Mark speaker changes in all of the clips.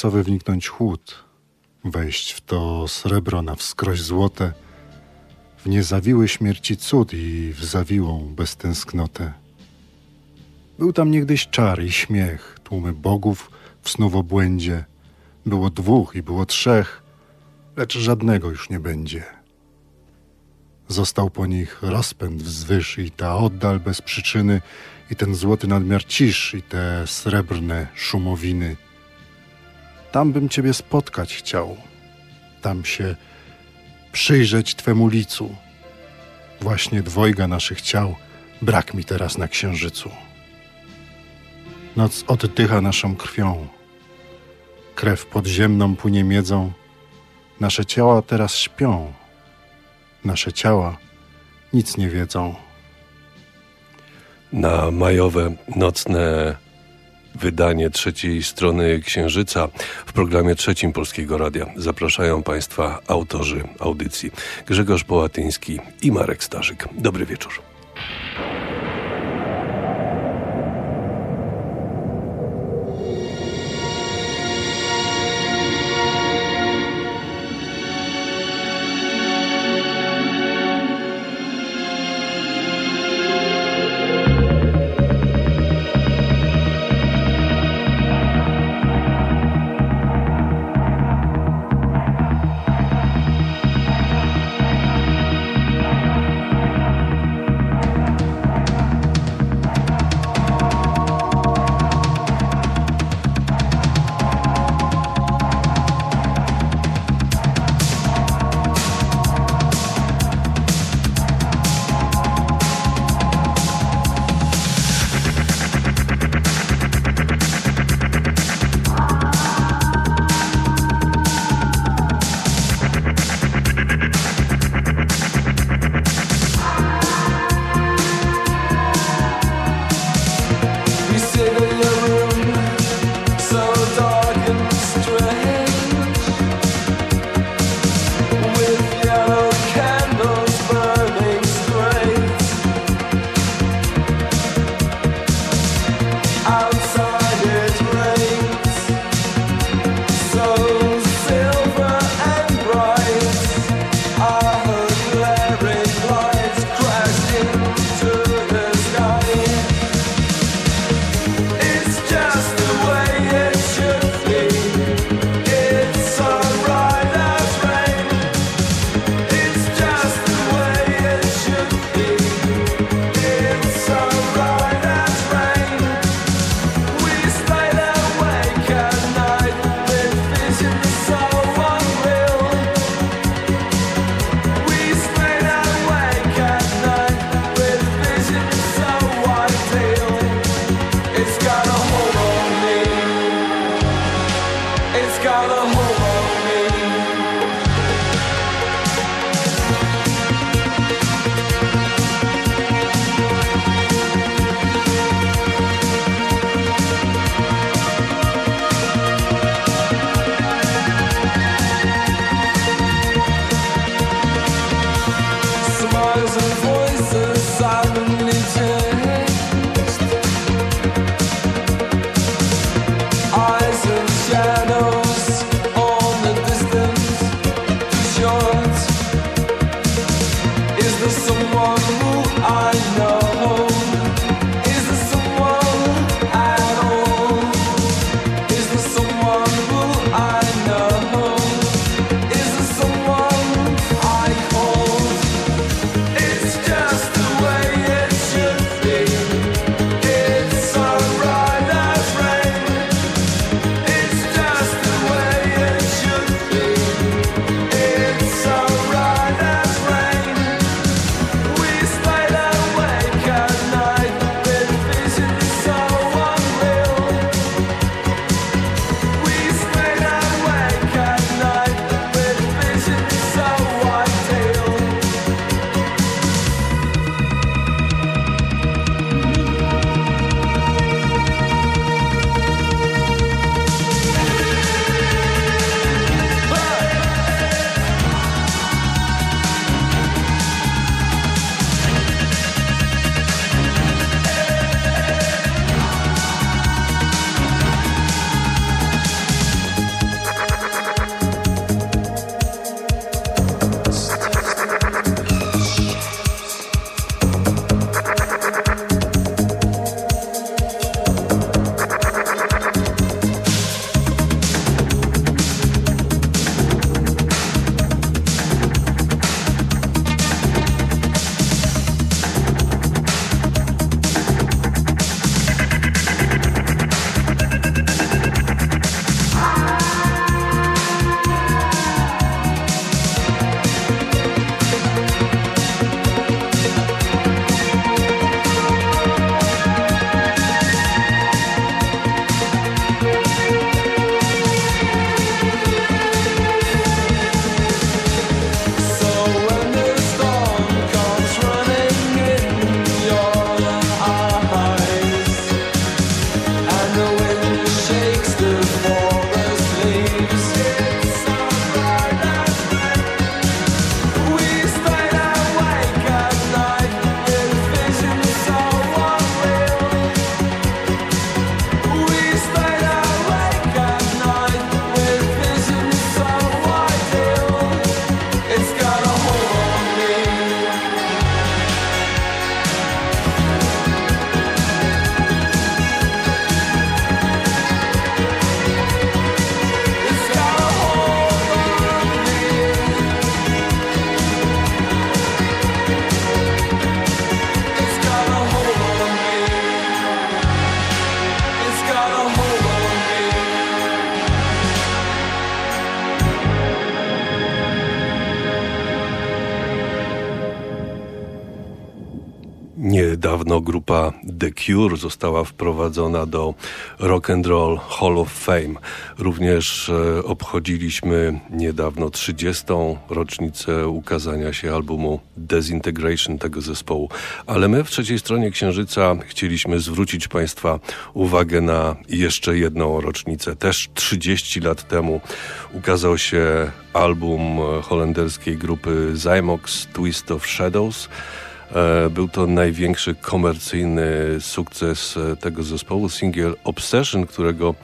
Speaker 1: księżycowy wniknąć chłód, wejść w to srebro na wskroś złote, w niezawiły śmierci cud i w zawiłą beztęsknotę. Był tam niegdyś czar i śmiech, tłumy bogów w snów obłędzie. Było dwóch i było trzech, lecz żadnego już nie będzie. Został po nich rozpęd wzwyż i ta oddal bez przyczyny, i ten złoty nadmiar cisz, i te srebrne szumowiny. Tam bym ciebie spotkać chciał, tam się przyjrzeć twemu licu. Właśnie dwojga naszych ciał brak mi teraz na księżycu. Noc oddycha naszą krwią. Krew podziemną płynie miedzą. Nasze ciała teraz śpią. Nasze ciała nic nie wiedzą.
Speaker 2: Na majowe, nocne wydanie trzeciej strony Księżyca w programie trzecim Polskiego Radia. Zapraszają Państwa autorzy audycji Grzegorz Połatyński i Marek Starzyk. Dobry wieczór.
Speaker 3: Niedawno grupa The Cure została wprowadzona do Rock and Roll Hall of Fame. Również e, obchodziliśmy niedawno 30. rocznicę ukazania się albumu Desintegration tego zespołu. Ale my w trzeciej stronie Księżyca chcieliśmy zwrócić Państwa uwagę na jeszcze jedną rocznicę. Też 30 lat temu ukazał się album holenderskiej grupy Zymox Twist of Shadows. E, był to największy komercyjny sukces e, tego zespołu. Singiel Obsession, którego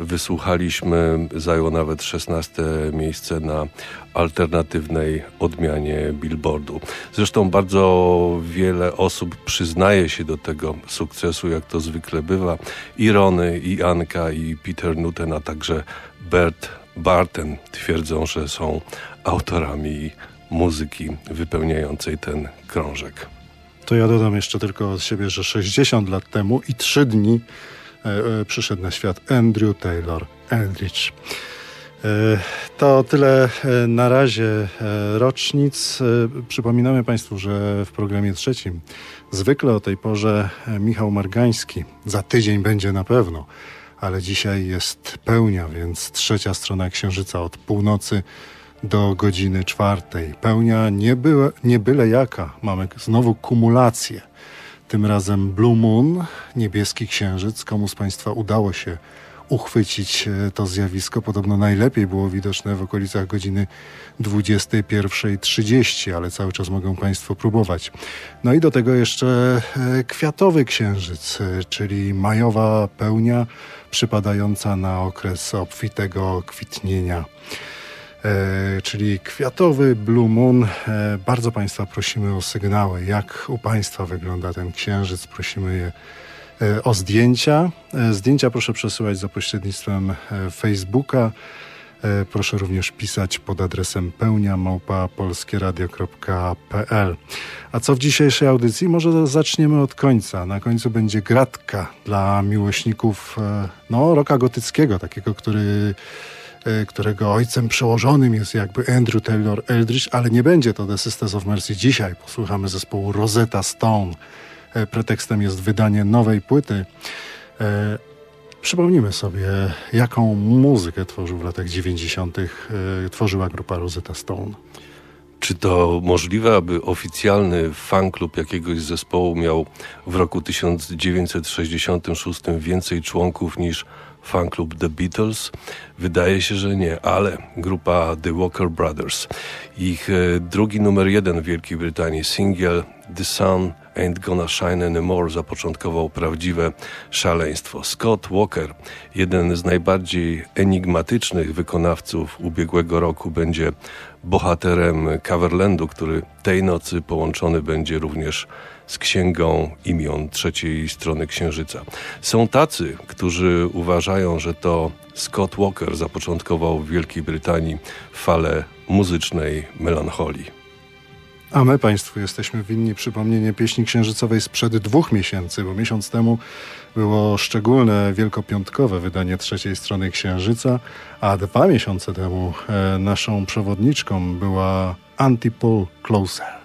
Speaker 3: wysłuchaliśmy, zajął nawet 16 miejsce na alternatywnej odmianie Billboardu. Zresztą bardzo wiele osób przyznaje się do tego sukcesu, jak to zwykle bywa. I Rony, i Anka, i Peter Newton, a także Bert Barten twierdzą, że są autorami muzyki wypełniającej ten krążek.
Speaker 1: To ja dodam jeszcze tylko od siebie, że 60 lat temu i 3 dni e, e, przyszedł na świat Andrew Taylor Eldridge. E, to tyle e, na razie e, rocznic. Przypominamy Państwu, że w programie trzecim zwykle o tej porze Michał Margański. Za tydzień będzie na pewno, ale dzisiaj jest pełnia, więc trzecia strona Księżyca od północy do godziny czwartej. Pełnia nie, byle, nie byle jaka. Mamy znowu kumulację. Tym razem Blue Moon, niebieski księżyc. Komu z Państwa udało się uchwycić e, to zjawisko? Podobno najlepiej było widoczne w okolicach godziny 21.30, ale cały czas mogą Państwo próbować. No i do tego jeszcze e, kwiatowy księżyc, e, czyli majowa pełnia przypadająca na okres obfitego kwitnienia. E, czyli kwiatowy Blue Moon. E, bardzo Państwa prosimy o sygnały, jak u Państwa wygląda ten księżyc. Prosimy je e, o zdjęcia. Zdjęcia proszę przesyłać za pośrednictwem Facebooka. Proszę również pisać pod adresem pełnia małpa.polskieradio.pl. A co w dzisiejszej audycji? Może zaczniemy od końca. Na końcu będzie gratka dla miłośników no, roka gotyckiego, takiego, który którego ojcem przełożonym jest jakby Andrew Taylor Eldridge, ale nie będzie to The Sisters of Mercy dzisiaj. Posłuchamy zespołu Rosetta Stone. E, pretekstem jest wydanie nowej płyty. E, przypomnijmy sobie, jaką muzykę tworzył w latach 90. tworzyła grupa Rosetta Stone.
Speaker 3: Czy to możliwe, aby oficjalny fanklub jakiegoś zespołu miał w roku 1966 więcej członków niż fanklub The Beatles? Wydaje się, że nie, ale grupa The Walker Brothers, ich e, drugi numer jeden w Wielkiej Brytanii, singiel The Sun Ain't Gonna Shine Anymore zapoczątkował prawdziwe szaleństwo. Scott Walker, jeden z najbardziej enigmatycznych wykonawców ubiegłego roku, będzie bohaterem Coverlandu, który tej nocy połączony będzie również z księgą imion trzeciej strony Księżyca. Są tacy, którzy uważają, że to Scott Walker zapoczątkował w Wielkiej Brytanii falę muzycznej melancholii.
Speaker 1: A my Państwu jesteśmy winni przypomnienie pieśni księżycowej sprzed dwóch miesięcy, bo miesiąc temu było szczególne wielkopiątkowe wydanie trzeciej strony Księżyca, a dwa miesiące temu e, naszą przewodniczką była Antipole Closer.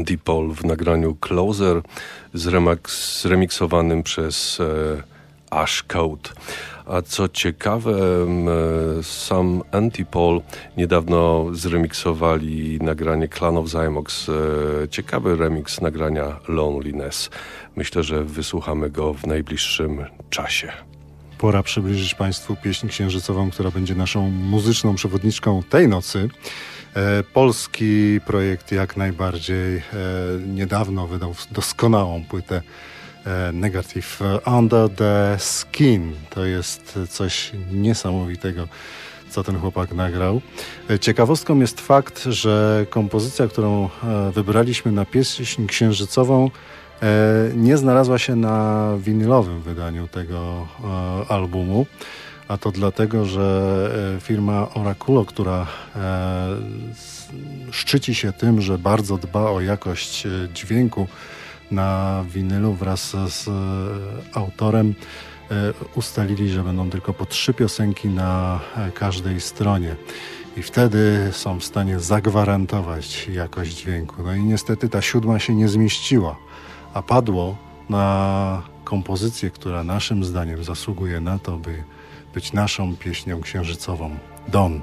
Speaker 3: Andy Paul w nagraniu Closer zremiksowanym przez e, Ash Code. A co ciekawe, sam Antipol niedawno zremiksowali nagranie Clan of Zymox. E, ciekawy remix nagrania Loneliness. Myślę, że wysłuchamy go w najbliższym czasie.
Speaker 1: Pora przybliżyć Państwu pieśń księżycową, która będzie naszą muzyczną przewodniczką tej nocy. E, polski projekt jak najbardziej e, niedawno wydał doskonałą płytę E, Negative Under the Skin. To jest coś niesamowitego, co ten chłopak nagrał. Ciekawostką jest fakt, że kompozycja, którą wybraliśmy na pieśń księżycową, nie znalazła się na winylowym wydaniu tego albumu. A to dlatego, że firma Oraculo, która szczyci się tym, że bardzo dba o jakość dźwięku, na winylu wraz z e, autorem e, ustalili, że będą tylko po trzy piosenki na e, każdej stronie. I wtedy są w stanie zagwarantować jakość dźwięku. No i niestety ta siódma się nie zmieściła, a padło na kompozycję, która naszym zdaniem zasługuje na to, by być naszą pieśnią księżycową. Don.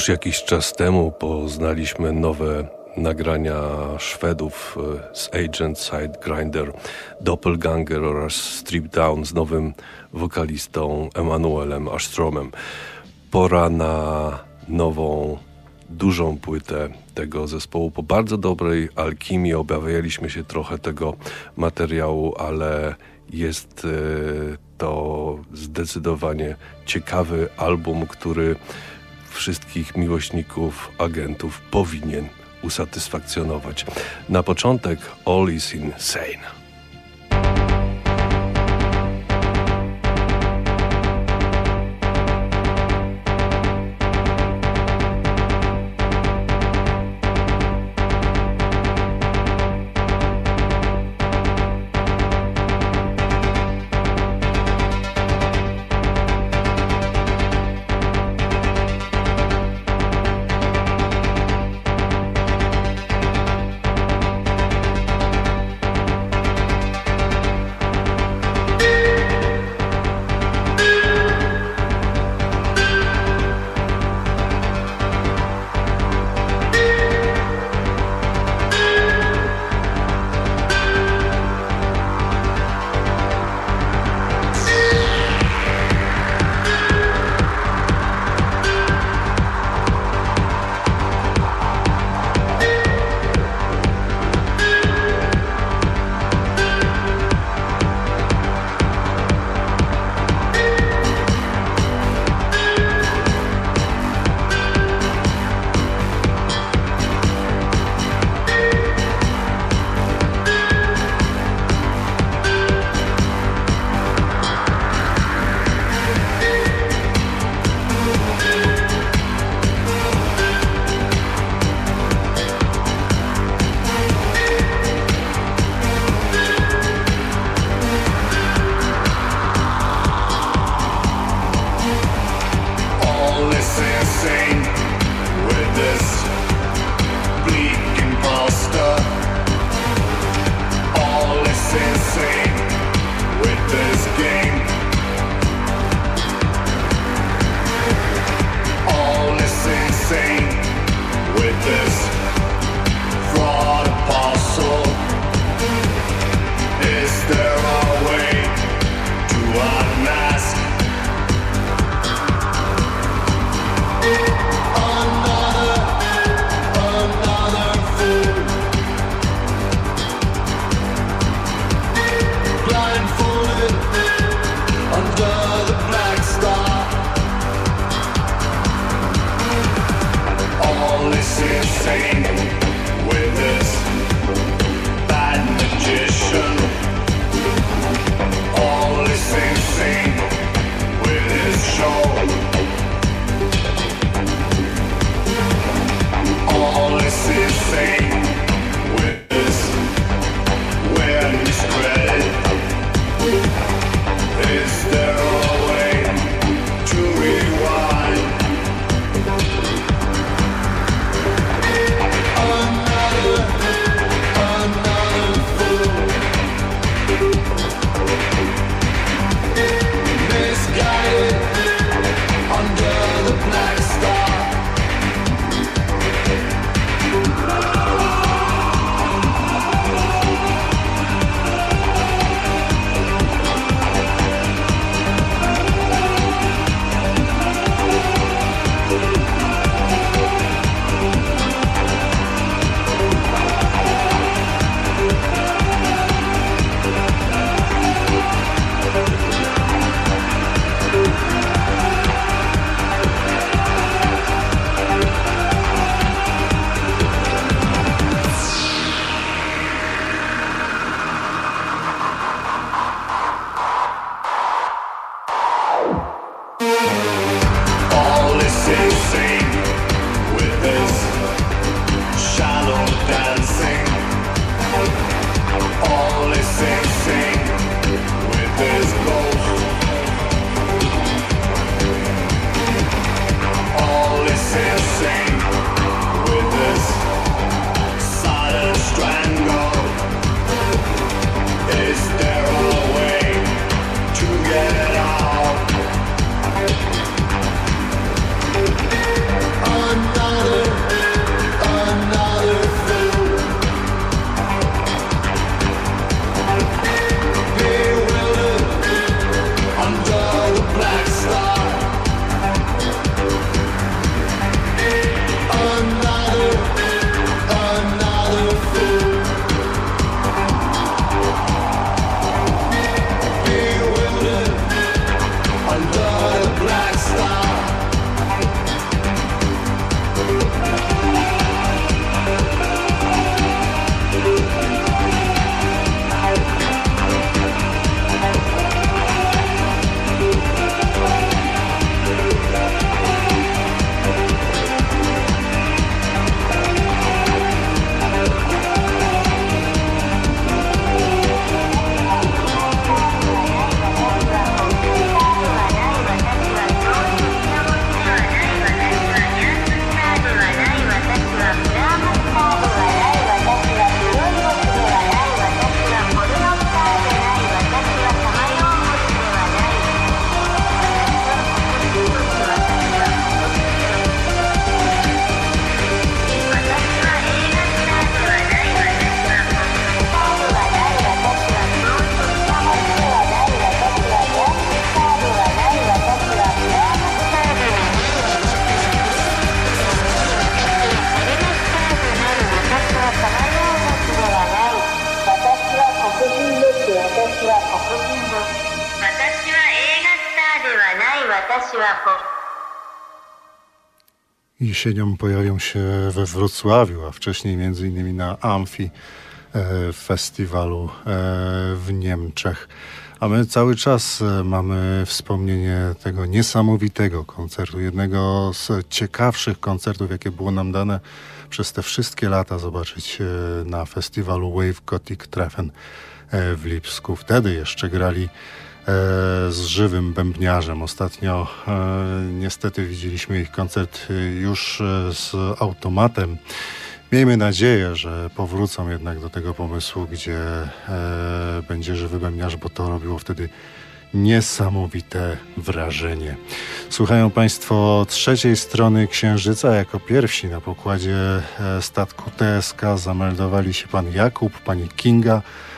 Speaker 3: Już jakiś czas temu poznaliśmy nowe nagrania Szwedów e, z Agent Side Grinder, Doppelganger oraz Strip Down z nowym wokalistą Emanuelem Astromem. Pora na nową, dużą płytę tego zespołu. Po bardzo dobrej alchimii obawialiśmy się trochę tego materiału, ale jest e, to zdecydowanie ciekawy album, który wszystkich miłośników agentów powinien usatysfakcjonować. Na początek All is Insane.
Speaker 1: Jesienią pojawią się we Wrocławiu, a wcześniej między innymi na Amfi e, festiwalu e, w Niemczech. A my cały czas e, mamy wspomnienie tego niesamowitego koncertu, jednego z ciekawszych koncertów, jakie było nam dane przez te wszystkie lata zobaczyć na festiwalu Wave Gothic Treffen w Lipsku. Wtedy jeszcze grali z żywym bębniarzem. Ostatnio niestety widzieliśmy ich koncert już z automatem. Miejmy nadzieję, że powrócą jednak do tego pomysłu, gdzie e, będzie żywy bębniarz, bo to robiło wtedy niesamowite wrażenie. Słuchają Państwo trzeciej strony Księżyca. Jako pierwsi na pokładzie e, statku TSK zameldowali się pan Jakub, pani Kinga e,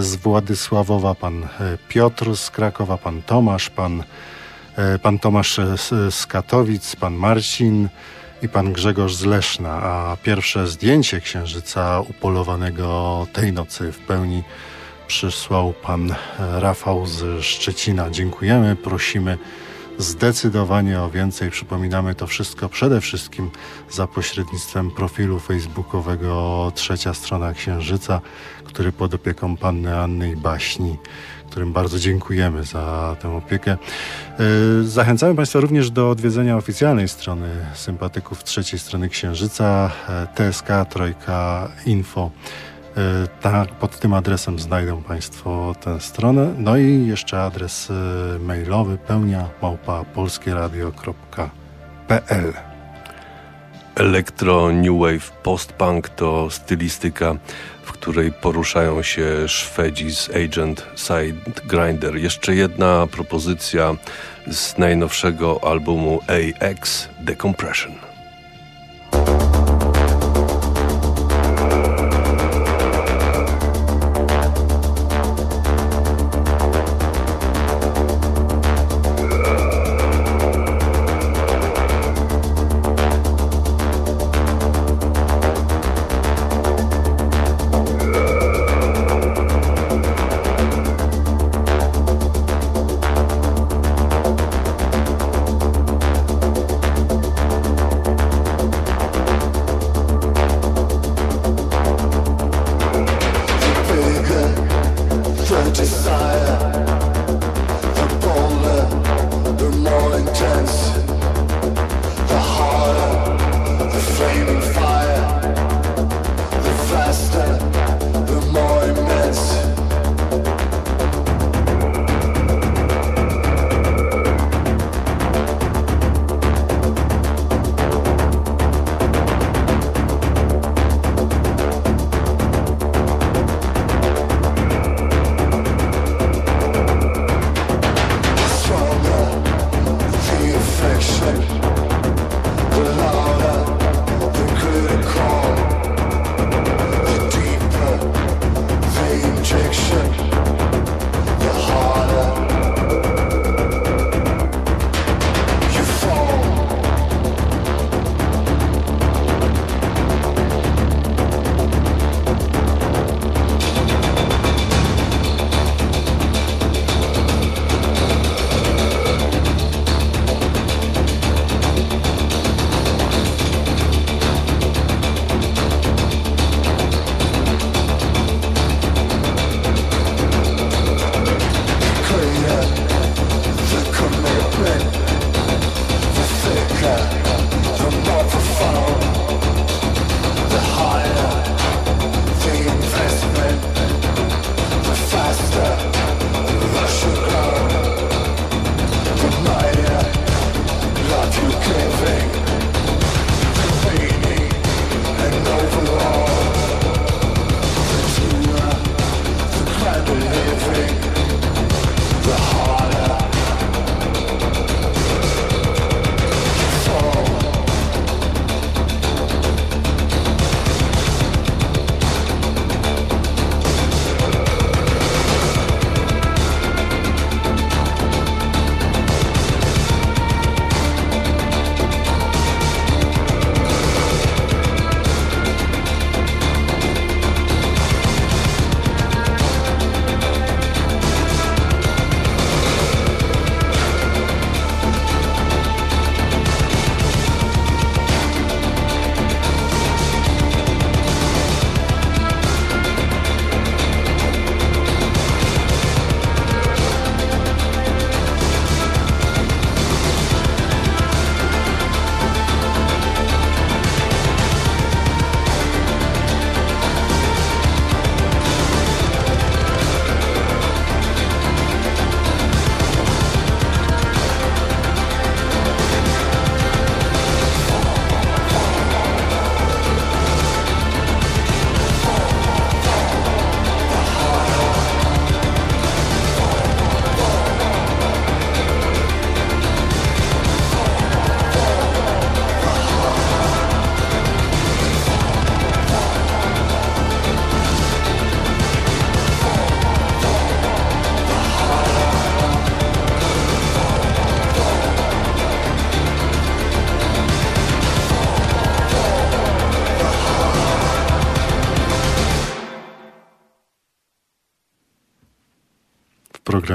Speaker 1: z Władysławowa, pan e, Piotr z Krakowa, pan Tomasz, pan, e, pan Tomasz z Katowic, pan Marcin, i pan Grzegorz z Leszna, a pierwsze zdjęcie księżyca upolowanego tej nocy w pełni przysłał pan Rafał z Szczecina. Dziękujemy, prosimy zdecydowanie o więcej. Przypominamy to wszystko przede wszystkim za pośrednictwem profilu facebookowego Trzecia Strona Księżyca, który pod opieką panny Anny i Baśni którym bardzo dziękujemy za tę opiekę. E, zachęcamy Państwa również do odwiedzenia oficjalnej strony sympatyków trzeciej strony Księżyca e, E, tak, pod tym adresem znajdą Państwo tę stronę. No i jeszcze adres mailowy pełnia małpa polskieradio.pl
Speaker 3: Elektro, New Wave, Post-Punk to stylistyka w której poruszają się Szwedzi z Agent Side Grinder. Jeszcze jedna propozycja z najnowszego albumu AX Decompression.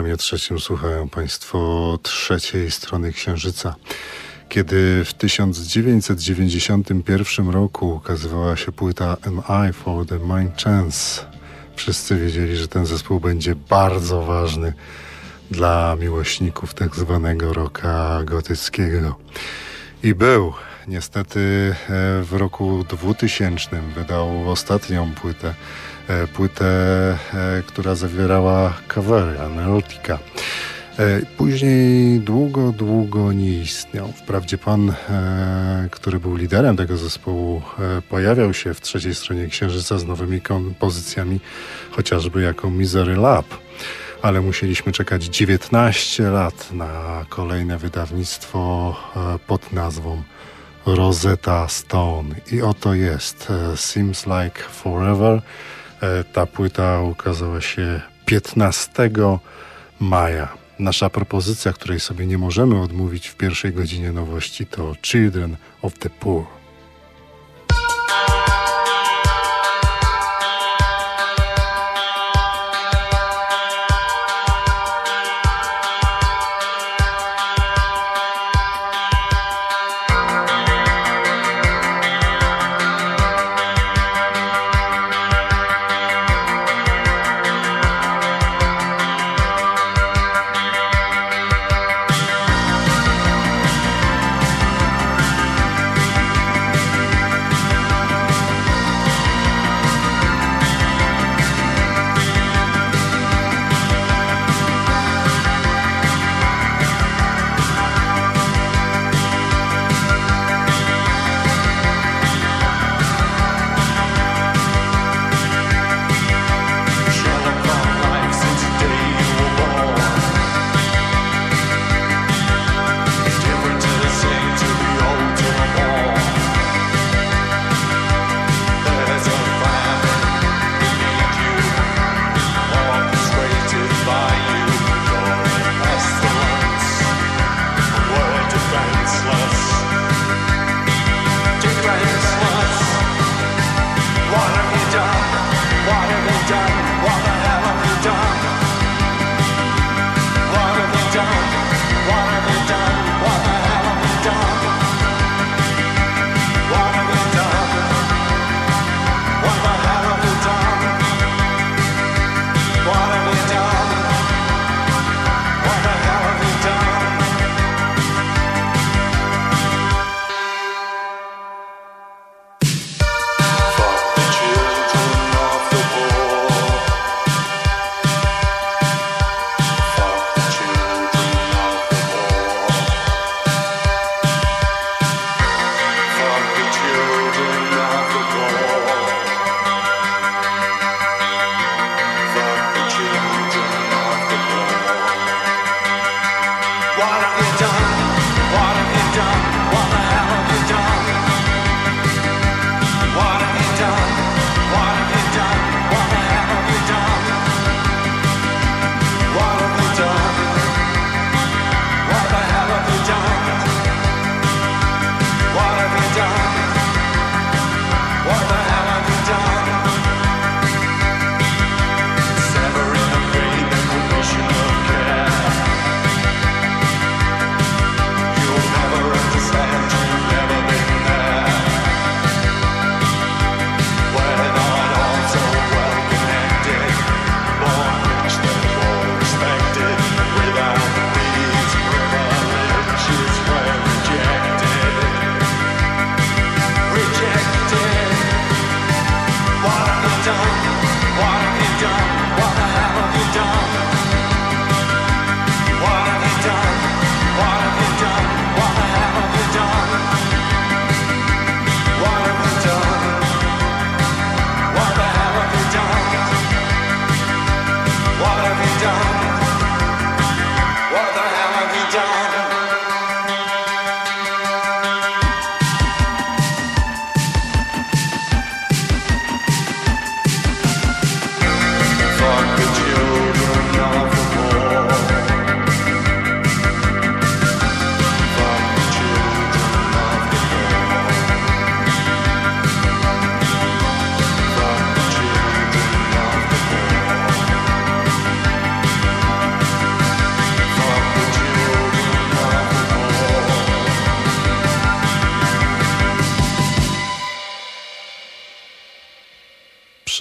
Speaker 1: Programie trzecim słuchają Państwo trzeciej strony Księżyca. Kiedy w 1991 roku ukazywała się płyta Eye for the Mind Chance, wszyscy wiedzieli, że ten zespół będzie bardzo ważny dla miłośników tak zwanego rocka gotyckiego. I był. Niestety e, w roku 2000 wydał ostatnią płytę płytę, e, która zawierała covery Analytica. E, później długo, długo nie istniał. Wprawdzie pan, który był liderem tego zespołu, pojawiał się w trzeciej stronie Księżyca z nowymi kompozycjami, chociażby jako Misery Lab. Ale musieliśmy czekać 19 lat na kolejne wydawnictwo pod nazwą Rosetta Stone. I oto jest Seems Like Forever. Ta płyta ukazała się 15 maja. Nasza propozycja, której sobie nie możemy odmówić w pierwszej godzinie nowości, to Children of the Poor.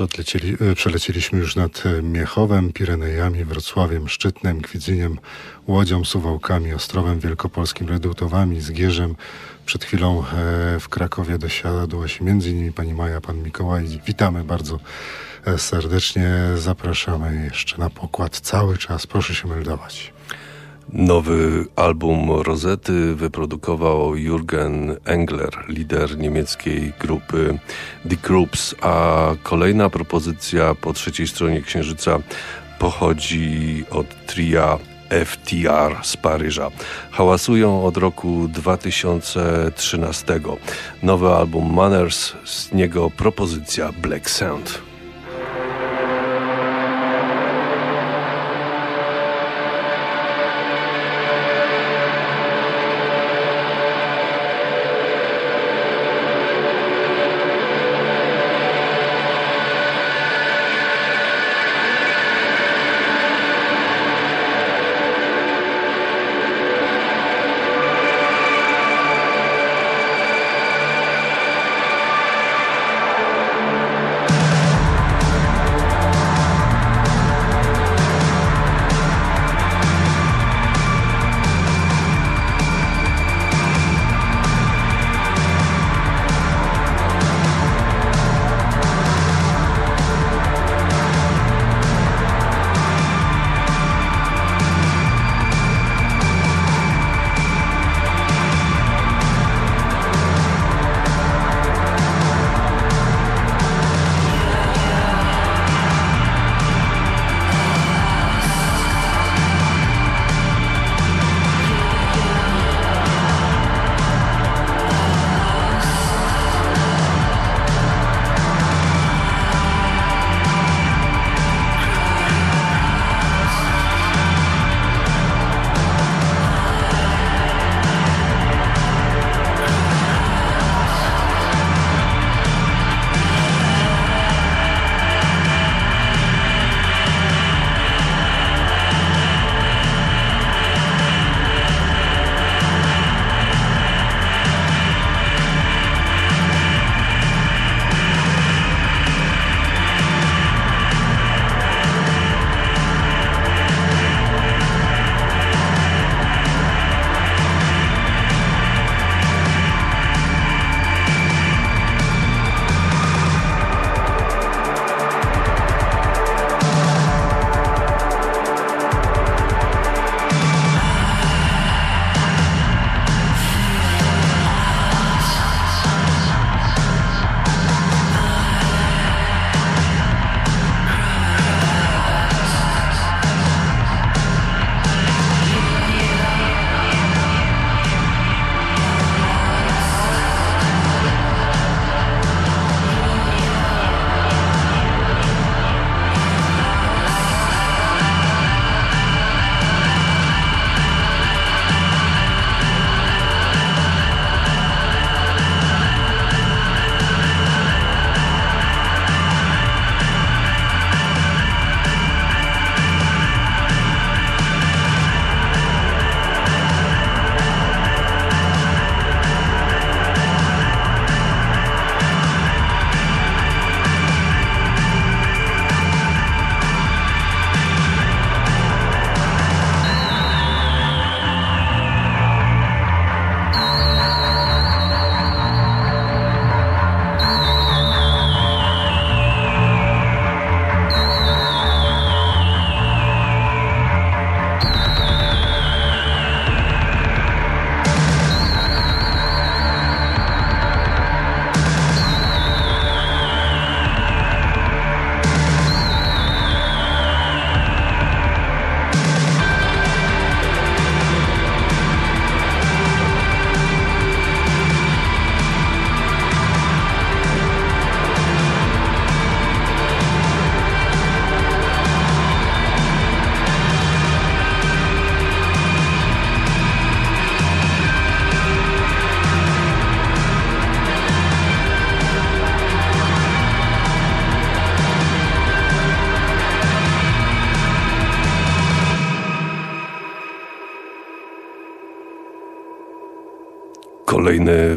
Speaker 1: E, przelecieliśmy już nad Miechowem, Pirenejami, Wrocławiem, Szczytnem, Kwidziniem, Łodzią, Suwałkami, Ostrowem Wielkopolskim, Redutowami, Zgierzem. Przed chwilą e, w Krakowie dosiadła się między innymi pani Maja, pan Mikołaj. Witamy bardzo e, serdecznie. Zapraszamy jeszcze na pokład cały czas. Proszę się meldować.
Speaker 3: Nowy album Rosety wyprodukował Jürgen Engler, lider niemieckiej grupy The Groups, a kolejna propozycja po trzeciej stronie Księżyca pochodzi od tria FTR z Paryża. Hałasują od roku 2013. Nowy album Manners, z niego propozycja Black Sound.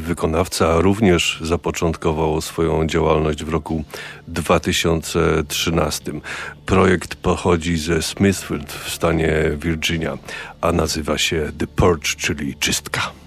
Speaker 3: Wykonawca, również zapoczątkował swoją działalność w roku 2013. Projekt pochodzi ze Smithfield w stanie Virginia, a nazywa się The Purge, czyli czystka.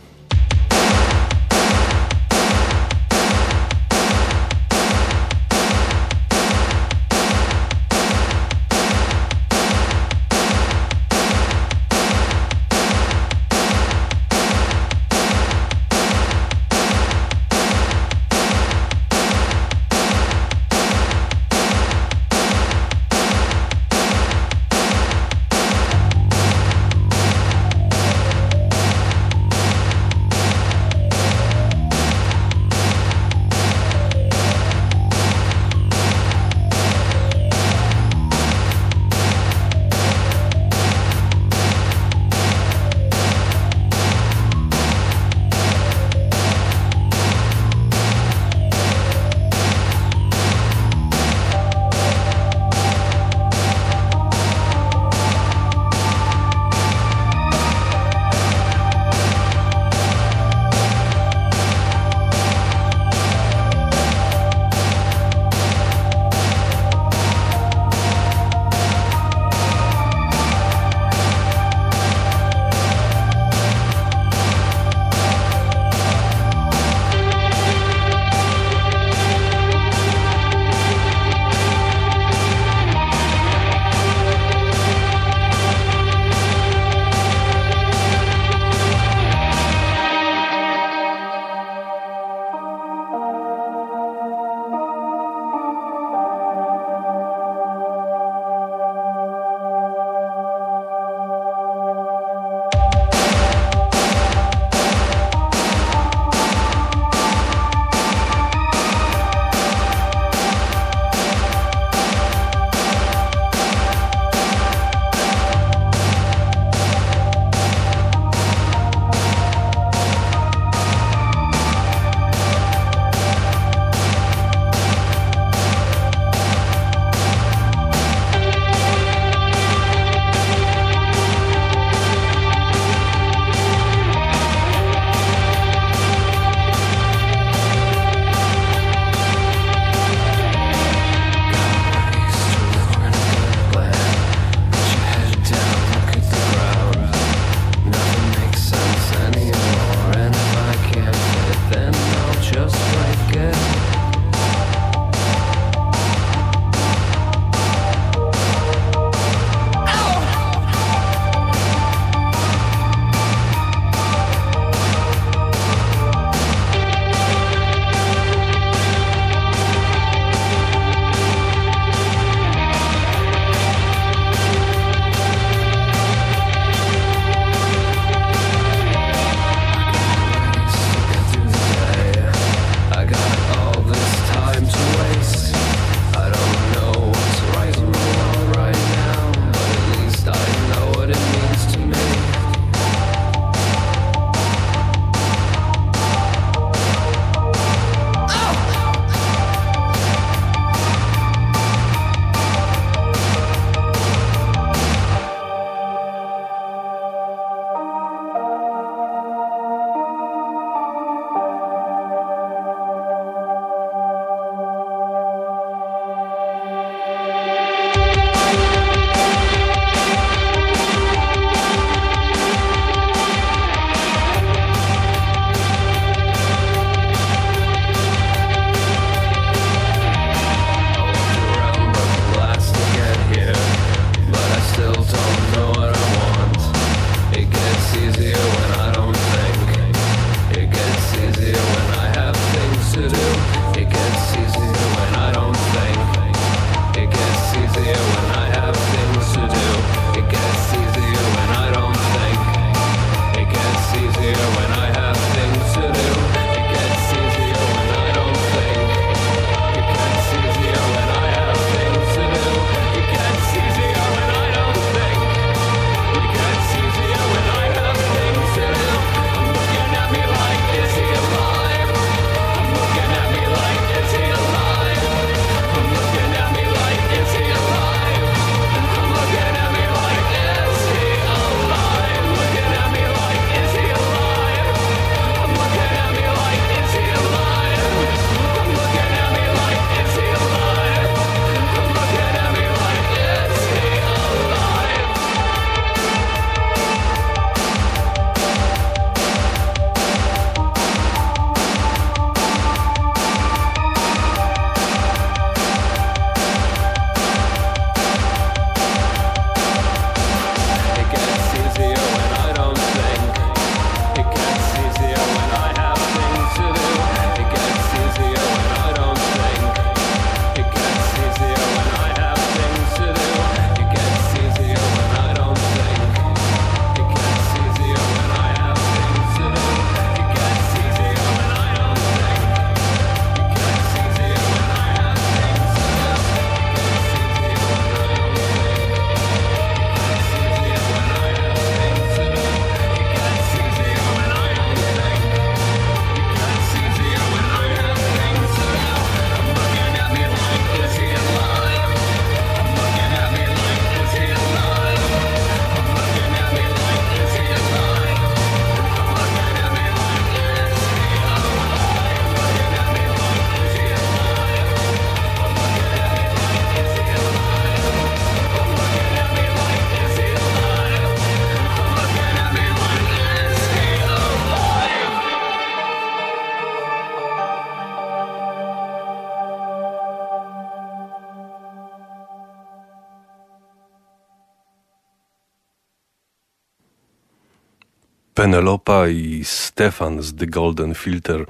Speaker 4: Penelopa i Stefan z The Golden Filter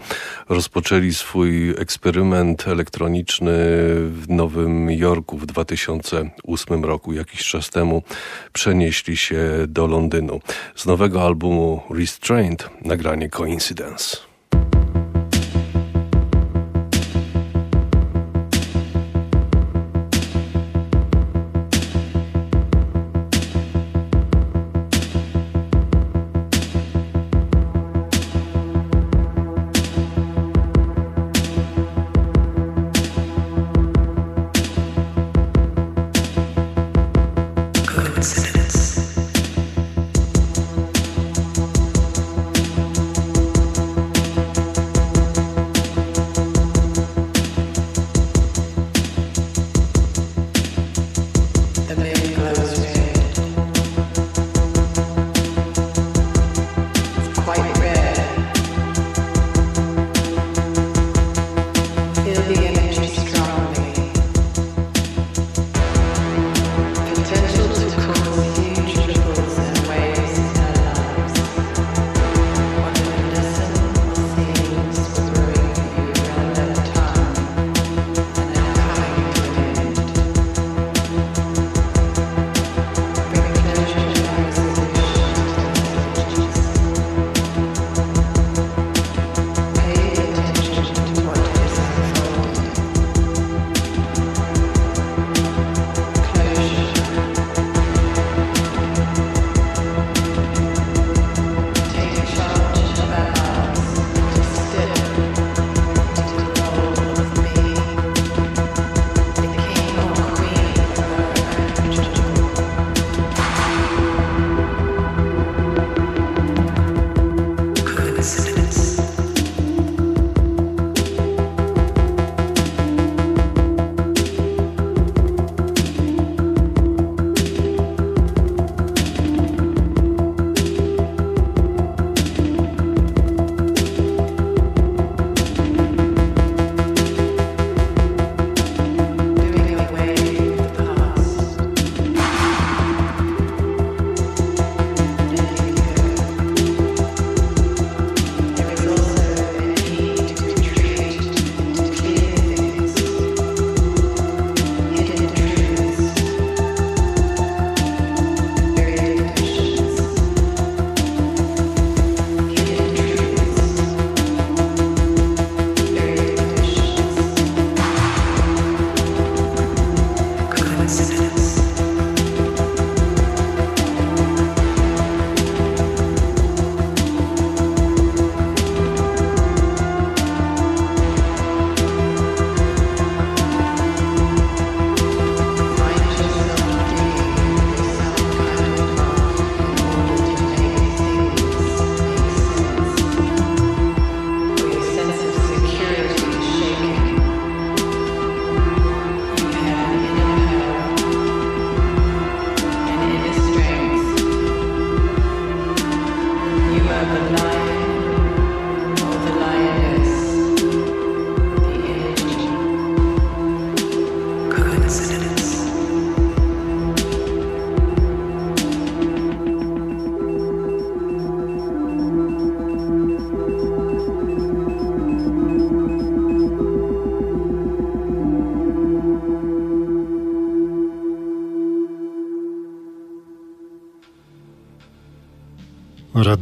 Speaker 4: rozpoczęli swój eksperyment elektroniczny w Nowym Jorku w 2008 roku. Jakiś czas temu przenieśli się do Londynu. Z nowego albumu Restrained nagranie Coincidence.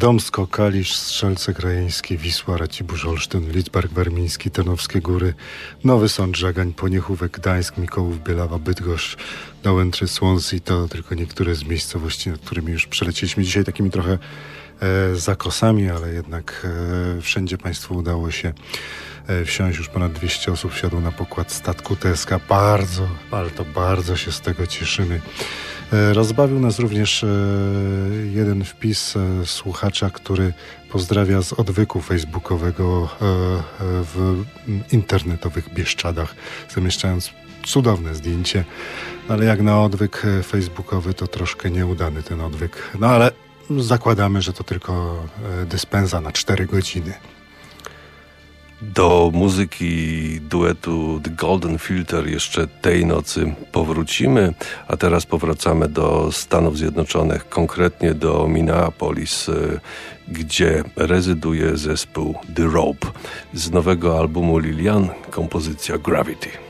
Speaker 1: Radomsko, Kalisz, Strzelce Krajeńskie, Wisła, Racibórz, Olsztyn, Lidzbark, Warmiński, Tarnowskie Góry, Nowy Sąd, Żagań, Poniechówek, Gdańsk, Mikołów, Bielawa, Bydgoszcz, Dołętry, Słonsy to tylko niektóre z miejscowości, nad którymi już przelecieliśmy dzisiaj takimi trochę e, zakosami, ale jednak e, wszędzie Państwu udało się e, wsiąść. Już ponad 200 osób wsiadło na pokład statku TSK. Bardzo, bardzo, bardzo się z tego cieszymy. E, rozbawił nas również e, jeden wpis e, słuchacza, który pozdrawia z odwyku facebookowego w internetowych Bieszczadach, zamieszczając cudowne zdjęcie, ale jak na odwyk facebookowy to troszkę nieudany ten odwyk. No ale zakładamy, że to tylko dyspensa na 4 godziny.
Speaker 3: Do muzyki duetu The Golden Filter jeszcze tej nocy powrócimy, a teraz powracamy do Stanów Zjednoczonych, konkretnie do Minneapolis, y, gdzie rezyduje zespół The Rope. Z nowego albumu Lilian kompozycja Gravity.